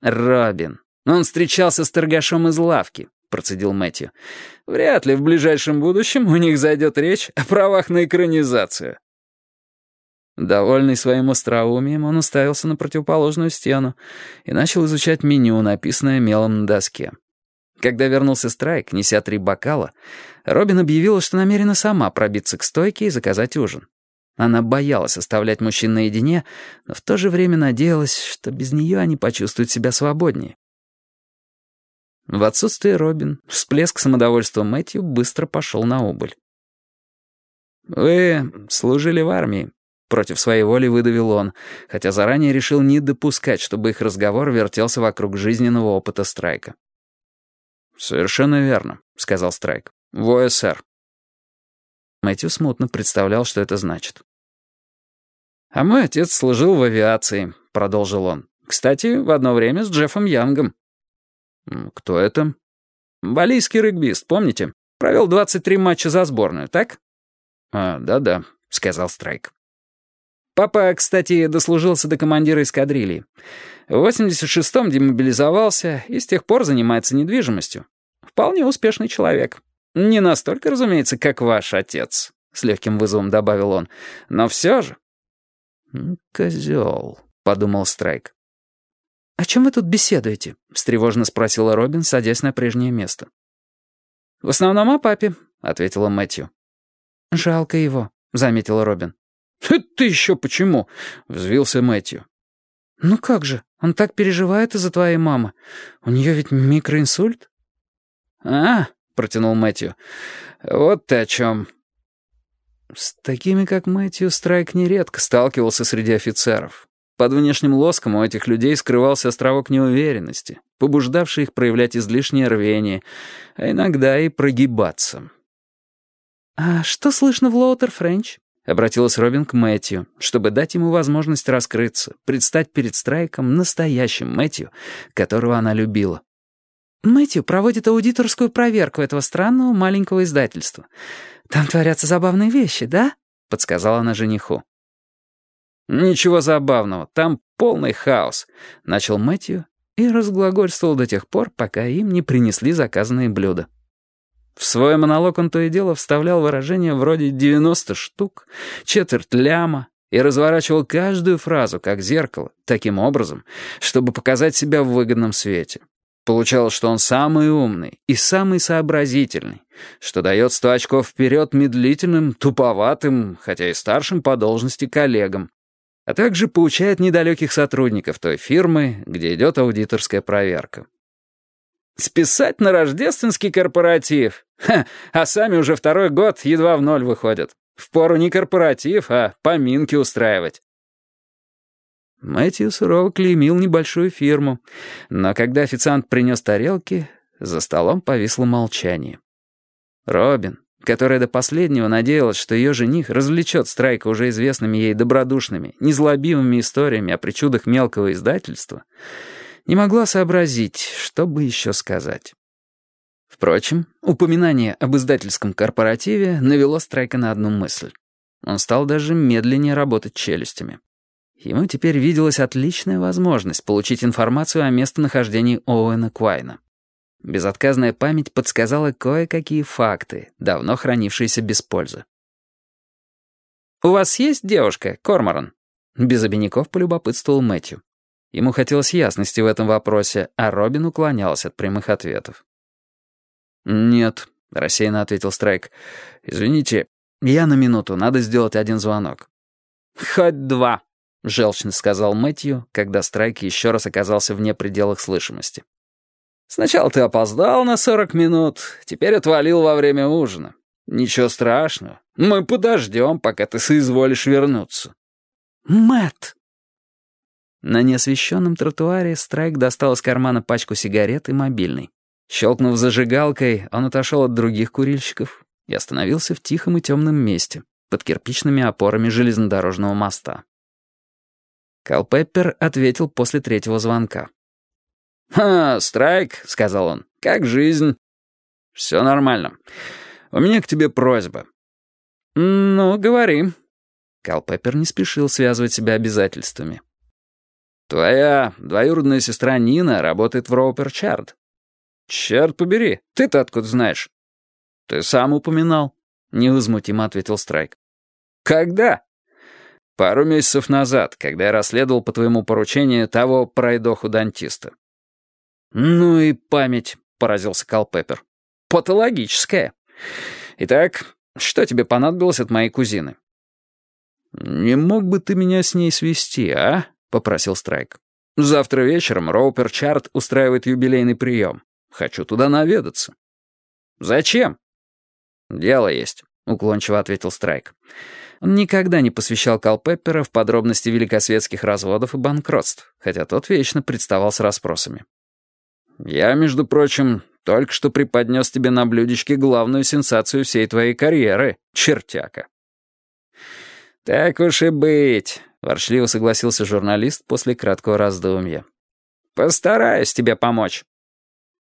Робин. Он встречался с торгашом из лавки», — процедил Мэтью. «Вряд ли в ближайшем будущем у них зайдет речь о правах на экранизацию». Довольный своим остроумием, он уставился на противоположную стену и начал изучать меню, написанное мелом на доске. Когда вернулся Страйк, неся три бокала, Робин объявила, что намерена сама пробиться к стойке и заказать ужин. Она боялась оставлять мужчин наедине, но в то же время надеялась, что без нее они почувствуют себя свободнее. В отсутствие Робин всплеск самодовольства Мэтью быстро пошел на убыль. «Вы служили в армии», — против своей воли выдавил он, хотя заранее решил не допускать, чтобы их разговор вертелся вокруг жизненного опыта Страйка. «Совершенно верно», — сказал Страйк. «В ОСР». Мэтью смутно представлял, что это значит. «А мой отец служил в авиации», — продолжил он. «Кстати, в одно время с Джеффом Янгом». «Кто это?» «Балийский регбист, помните? Провел 23 матча за сборную, так?» «А, да-да», — сказал Страйк. Папа, кстати, дослужился до командира эскадрильи. В 86-м демобилизовался и с тех пор занимается недвижимостью. Вполне успешный человек. Не настолько, разумеется, как ваш отец, — с легким вызовом добавил он. Но все же. «Козел», — подумал Страйк. «О чем вы тут беседуете?» — встревоженно спросила Робин, садясь на прежнее место. «В основном о папе», — ответила Мэтью. «Жалко его», — заметила Робин. «Это еще почему?» — взвился Мэтью. «Ну как же, он так переживает из-за твоей мамы. У нее ведь микроинсульт». «А», — протянул Мэтью, — «вот ты о чем». С такими, как Мэтью, Страйк нередко сталкивался среди офицеров. Под внешним лоском у этих людей скрывался островок неуверенности, побуждавший их проявлять излишнее рвение, а иногда и прогибаться. «А что слышно в Лоутер Френч?» — обратилась Робин к Мэтью, чтобы дать ему возможность раскрыться, предстать перед Страйком настоящим Мэтью, которого она любила. «Мэтью проводит аудиторскую проверку этого странного маленького издательства. «Там творятся забавные вещи, да?» — подсказала она жениху. «Ничего забавного, там полный хаос», — начал Мэтью и разглагольствовал до тех пор, пока им не принесли заказанные блюда. В свой монолог он то и дело вставлял выражения вроде «девяносто штук», «четверть ляма» и разворачивал каждую фразу как зеркало, таким образом, чтобы показать себя в выгодном свете. Получалось, что он самый умный и самый сообразительный, что дает сто очков вперед медлительным, туповатым, хотя и старшим по должности коллегам, а также поучает недалеких сотрудников той фирмы, где идет аудиторская проверка. Списать на рождественский корпоратив. Ха, а сами уже второй год едва в ноль выходят. Впору не корпоратив, а поминки устраивать. Мэтью сурово клеймил небольшую фирму, но когда официант принес тарелки, за столом повисло молчание. Робин, которая до последнего надеялась, что ее жених развлечет Страйка уже известными ей добродушными, незлобивыми историями о причудах мелкого издательства, не могла сообразить, что бы еще сказать. Впрочем, упоминание об издательском корпоративе навело Страйка на одну мысль. Он стал даже медленнее работать челюстями. Ему теперь виделась отличная возможность получить информацию о местонахождении Оуэна Квайна. Безотказная память подсказала кое-какие факты, давно хранившиеся без пользы. «У вас есть девушка, Корморан?» Без обиняков полюбопытствовал Мэтью. Ему хотелось ясности в этом вопросе, а Робин уклонялся от прямых ответов. «Нет», — рассеянно ответил Страйк. «Извините, я на минуту, надо сделать один звонок». «Хоть два», — желчно сказал Мэтью, когда Страйк еще раз оказался вне пределах слышимости. «Сначала ты опоздал на сорок минут, теперь отвалил во время ужина. Ничего страшного, мы подождем, пока ты соизволишь вернуться». Мэт! На неосвещенном тротуаре Страйк достал из кармана пачку сигарет и мобильный. Щелкнув зажигалкой, он отошел от других курильщиков и остановился в тихом и темном месте, под кирпичными опорами железнодорожного моста. Калпеппер ответил после третьего звонка. «Ха, Страйк», — сказал он, — «как жизнь?» «Все нормально. У меня к тебе просьба». «Ну, говори». Калпеппер не спешил связывать себя обязательствами. «Твоя двоюродная сестра Нина работает в Роуперчард». «Черт побери, ты-то откуда знаешь?» «Ты сам упоминал», — невозмутимо ответил Страйк. «Когда?» «Пару месяцев назад, когда я расследовал по твоему поручению того пройдоху-дантиста». «Ну и память», — поразился Калпеппер. «Патологическая. Итак, что тебе понадобилось от моей кузины?» «Не мог бы ты меня с ней свести, а?» — попросил Страйк. «Завтра вечером Роупер Чарт устраивает юбилейный прием. Хочу туда наведаться». «Зачем?» «Дело есть», — уклончиво ответил Страйк. Он никогда не посвящал Калпеппера в подробности великосветских разводов и банкротств, хотя тот вечно представал с расспросами. «Я, между прочим, только что преподнес тебе на блюдечке главную сенсацию всей твоей карьеры, чертяка». «Так уж и быть», — ворчливо согласился журналист после краткого раздумья. «Постараюсь тебе помочь».